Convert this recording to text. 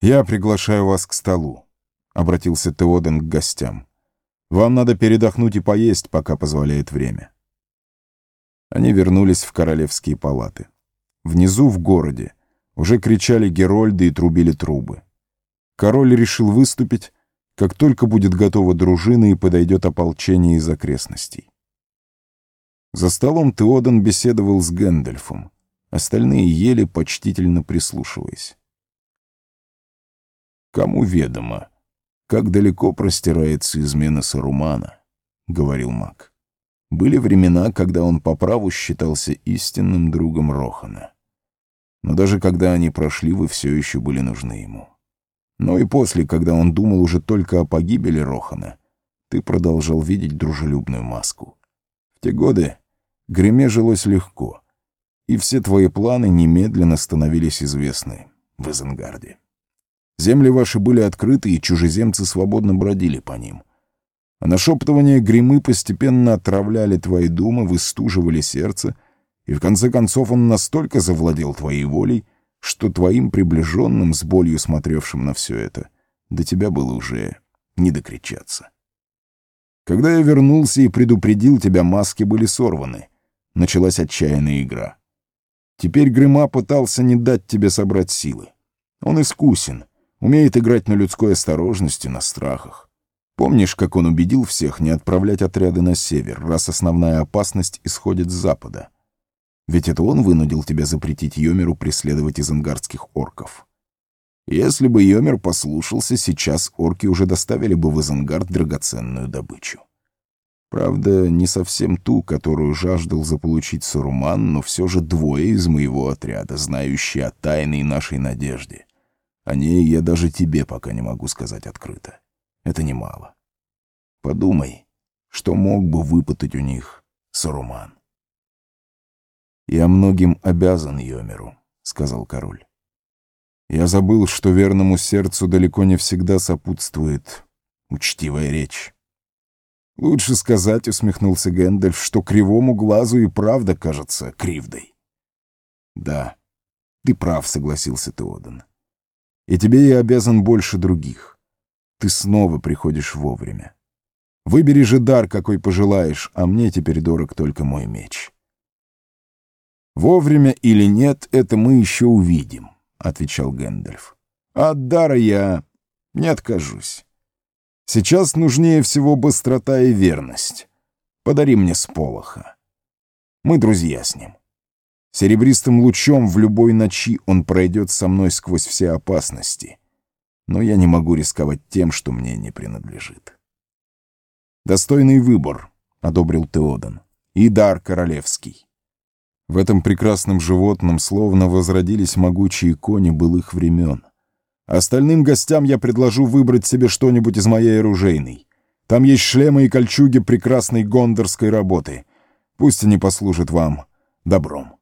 «Я приглашаю вас к столу», — обратился Теоден к гостям. «Вам надо передохнуть и поесть, пока позволяет время». Они вернулись в королевские палаты. Внизу, в городе, уже кричали герольды и трубили трубы. Король решил выступить, как только будет готова дружина и подойдет ополчение из окрестностей. За столом Теоден беседовал с Гэндальфом. Остальные ели, почтительно прислушиваясь. «Кому ведомо, как далеко простирается измена Сарумана?» — говорил маг. Были времена, когда он по праву считался истинным другом Рохана. Но даже когда они прошли, вы все еще были нужны ему. Но и после, когда он думал уже только о погибели Рохана, ты продолжал видеть дружелюбную маску. В те годы Греме жилось легко, и все твои планы немедленно становились известны в Изенгарде. Земли ваши были открыты, и чужеземцы свободно бродили по ним. А нашептывания гремы постепенно отравляли твои думы, выстуживали сердце, и в конце концов он настолько завладел твоей волей, что твоим приближенным, с болью смотревшим на все это, до тебя было уже не докричаться. Когда я вернулся и предупредил тебя, маски были сорваны. Началась отчаянная игра. Теперь Грыма пытался не дать тебе собрать силы. Он искусен, умеет играть на людской осторожности, на страхах. Помнишь, как он убедил всех не отправлять отряды на север, раз основная опасность исходит с запада? Ведь это он вынудил тебя запретить Йомеру преследовать изенгарских орков. Если бы Йомер послушался, сейчас орки уже доставили бы в Изенгард драгоценную добычу. Правда, не совсем ту, которую жаждал заполучить Саруман, но все же двое из моего отряда, знающие о тайной нашей надежде. О ней я даже тебе пока не могу сказать открыто. Это немало. Подумай, что мог бы выпытать у них Саруман. «Я многим обязан Йомеру», — сказал король. «Я забыл, что верному сердцу далеко не всегда сопутствует учтивая речь». «Лучше сказать», — усмехнулся Гэндальф, «что кривому глазу и правда кажется кривдой». «Да, ты прав», — согласился Теодан. «И тебе я обязан больше других ты снова приходишь вовремя. Выбери же дар, какой пожелаешь, а мне теперь дорог только мой меч. «Вовремя или нет, это мы еще увидим», — отвечал Гэндальф. «А от дара я не откажусь. Сейчас нужнее всего быстрота и верность. Подари мне сполоха. Мы друзья с ним. Серебристым лучом в любой ночи он пройдет со мной сквозь все опасности» но я не могу рисковать тем, что мне не принадлежит. «Достойный выбор», — одобрил Теодан, — «и дар королевский». В этом прекрасном животном словно возродились могучие кони былых времен. Остальным гостям я предложу выбрать себе что-нибудь из моей оружейной. Там есть шлемы и кольчуги прекрасной гондорской работы. Пусть они послужат вам добром.